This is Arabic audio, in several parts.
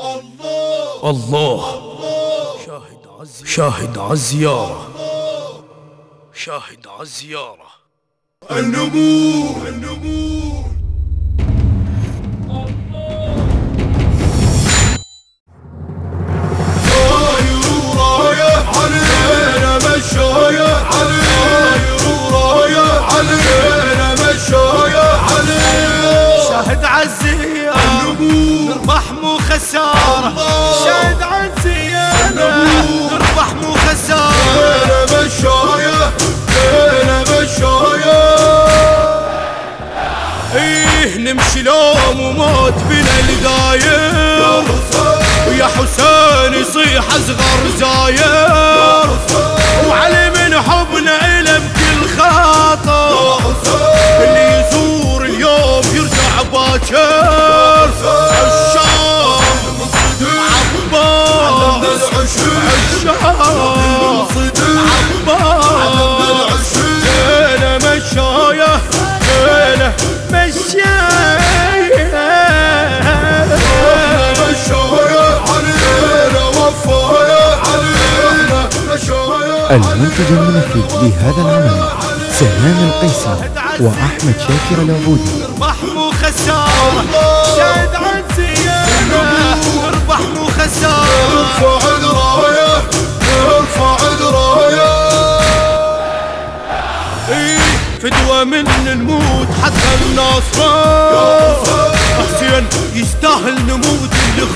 الله. شاهد عالزيارة شاهد عالزيارة النمور النمور طاير لوم وموت بنا الداير ويا حسين يصيح أصغر زاير وعلي من حبنا إله بكل خاطر. اللي يزور اليوم يرجع باكر. عشاق عباس عشاق المنتج المنفذ لهذا العمل سلام القيصر وأحمد شاكر العبودي. اربح مو خسارة شاد عن زيادة اربح مو خسارة ارفع الراية ارفع إيه، فدوة من الموت حتى الناصرة. حسين يستاهل نموت اللي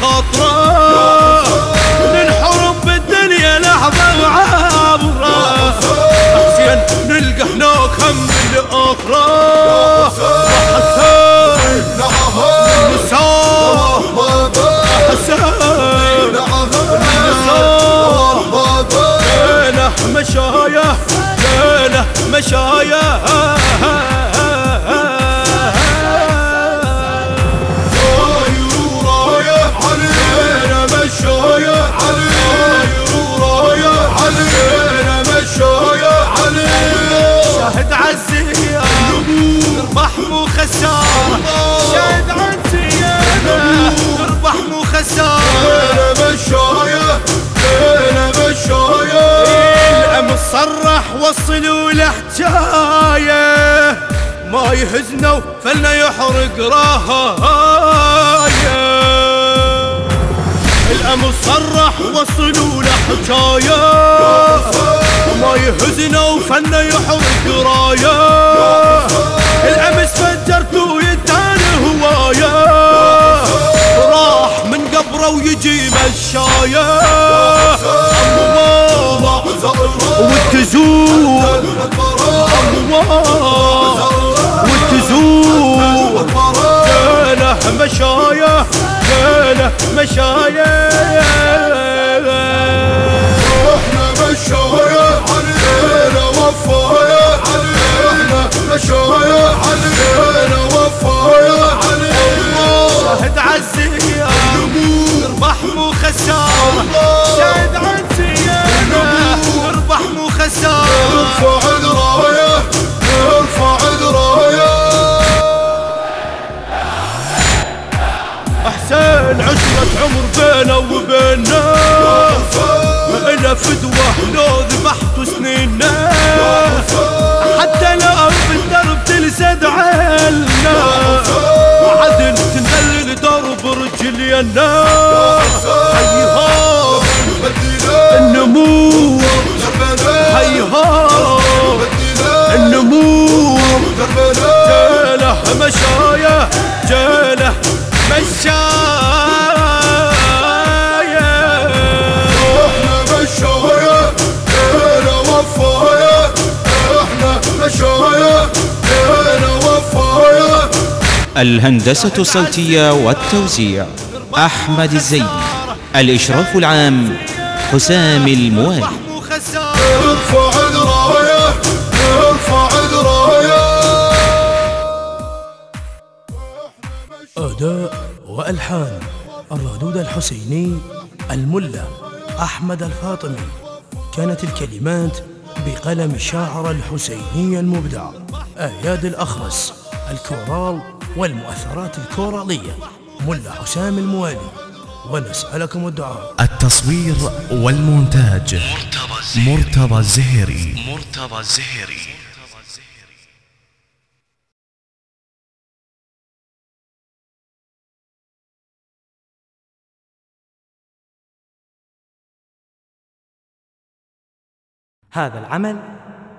ليلة مشاية حجاية ما يهزنا فلنا يحرق راية الأم صرح وصلوا له حجاية ما يهزنا وفلنا يحرق راية. الأمس فجرتوا يدان هواية. راح من قبره ويجي مشاية الله والتزور الله والتزور مشاية. إحنا مشاية. إحنا وفاية. إحنا مشاية. إحنا وفاية. الهندسة الصوتية والتوزيع. أحمد الزيدي الإشراف العام حسام الموالي. ارفع الراية ارفع الراية أداء وألحان الردود الحسيني الملا أحمد الفاطمي. كانت الكلمات بقلم الشاعر الحسيني المبدع آياد الأخرس الكورال والمؤثرات الكورالية. ملا حسام الموالي ونسألكم الدعاء. التصوير والمونتاج. مرتضى الزهري. مرتضى الزهري. هذا العمل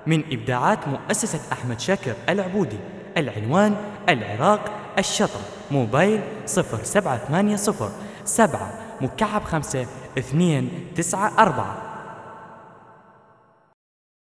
من إبداعات مؤسسة أحمد شاكر العبودي العنوان العراق الشطر موبايل صفر سبعة ثمانية صفر سبعة مكعب خمسة اثنين تسعة أربعة.